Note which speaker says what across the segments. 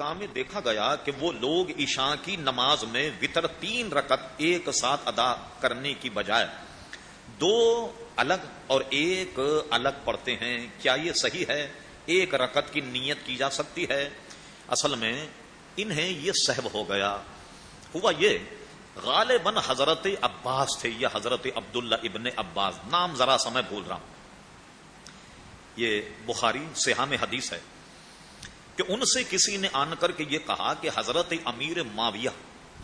Speaker 1: مکہ میں دیکھا گیا کہ وہ لوگ عشاء کی نماز میں وطر تین رکت ایک ساتھ ادا کرنے کی بجائے دو الگ اور ایک الگ پڑھتے ہیں۔ کیا یہ صحیح ہے؟ ایک رکت کی نیت کی جا سکتی ہے؟ اصل میں انہیں یہ سہب ہو گیا۔ ہوا یہ، غالباً حضرت عباس تھے یہ حضرت عبداللہ ابن عباس، نام ذرا سا میں بھول رہا ہوں۔ یہ بخاری سیاح حدیث ہے۔ کہ ان سے کسی نے آن کر کے یہ کہا کہ حضرت امیر معاویہ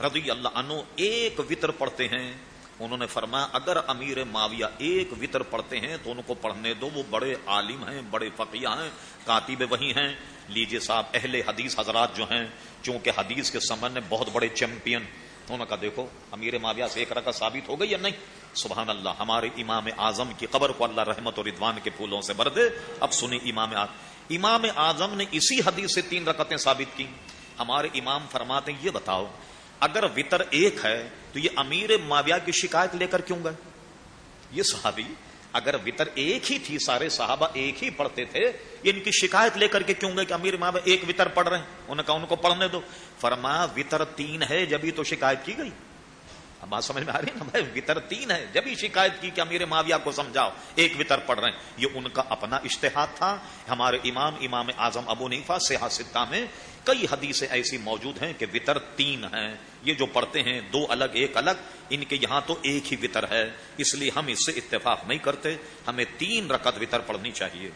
Speaker 1: رضی اللہ عنہ ایک وطر پڑھتے ہیں۔ انہوں نے فرمایا، اگر امیر معاویہ ایک وطر پڑھتے ہیں تو ان کو پڑھنے دو، وہ بڑے عالم ہیں، بڑے فقیہ ہیں، کاتب وہی ہیں۔ لیجیے صاحب، اہل حدیث حضرات جو ہیں، چونکہ حدیث کے سمن میں بہت بڑے چیمپئن انہوں نے کہا دیکھو، امیر معاویہ سے ایک رکعت ثابت ہو گئی یا نہیں؟ سبحان اللہ، ہمارے امام اعظم کی قبر کو اللہ رحمت اور ادوان کے پھولوں سے بھر دے۔ اب سنی امام امام اعظم نے اسی حدیث سے تین رکعتیں ثابت کی ہمارے امام فرماتے ہیں، یہ بتاؤ، اگر وطر ایک ہے تو یہ امیر معاویہ کی شکایت لے کر کیوں گئے؟ یہ صحابی اگر وطر ایک ہی تھی، سارے صحابہ ایک ہی پڑھتے تھے، یہ ان کی شکایت لے کر کے کیوں گئے کہ امیر ماں ایک وطر پڑھ رہے ہیں؟ انہوں نے کہا ان کو پڑھنے دو۔ فرما، وطر تین ہے جبھی تو شکایت کی گئی۔ اب بات سمجھ میں آ رہی ہے نا؟ بھائی وطر تین ہے جب ہی شکایت کی کہ امیر معاویہ کو سمجھاؤ، ایک وطر پڑھ رہے ہیں۔ یہ ان کا اپنا اشتہاد تھا۔ ہمارے امام امام اعظم ابو نیفا سیاح ستہ میں کئی حدیثیں ایسی موجود ہیں کہ وطر تین ہیں۔ یہ جو پڑھتے ہیں، دو الگ، ایک الگ، ان کے یہاں تو ایک ہی وطر ہے۔ اس لیے ہم اس سے اتفاق نہیں کرتے۔ ہمیں تین رکعت وطر پڑھنی چاہیے۔